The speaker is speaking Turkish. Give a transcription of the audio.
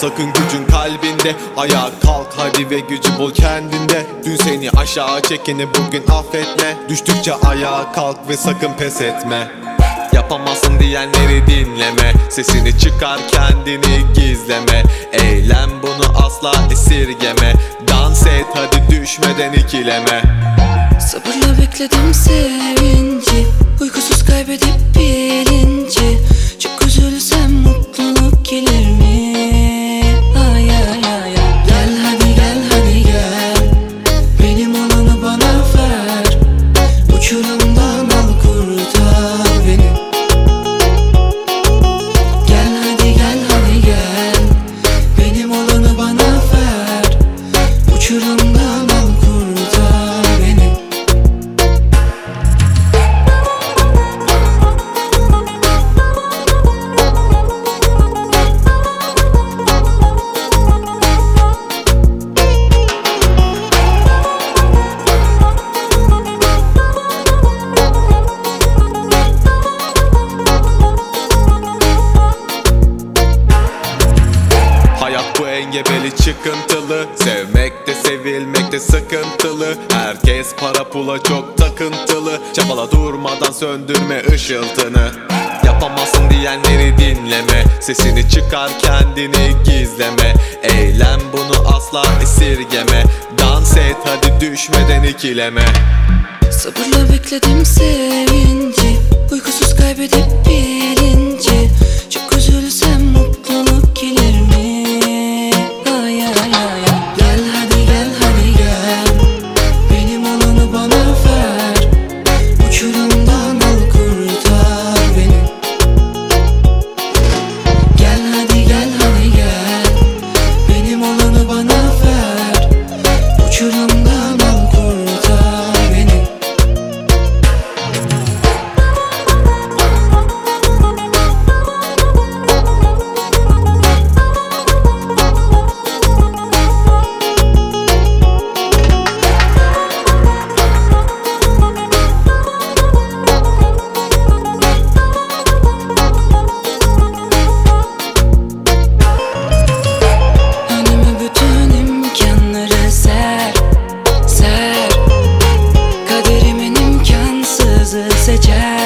sakın gücün kalbinde. Ayağa kalk hadi ve gücü bul kendinde. Dün seni aşağı çekeni bugün affetme. Düştükçe ayağa kalk ve sakın pes etme. Yapamazsın diyenleri dinleme. Sesini çıkar kendini gizleme. Eylem bunu asla esirgeme. Dans et hadi düşmeden ikileme. Sabırla bekledim sevinci. Uykusuz kaybedip bilinci bu engebeli çıkıntılı. Sevmek de sevilmek de sıkıntılı. Herkes para pula çok takıntılı. Çabala durmadan söndürme ışıltını. Yapamazsın diyenleri dinleme. Sesini çıkar kendini gizleme. Eylem bunu asla esirgeme. Dans et hadi düşmeden ikileme. Sabırla bekledim sevinci. Uykusuz kaybedip bilinci. Çok üzülsem acechar.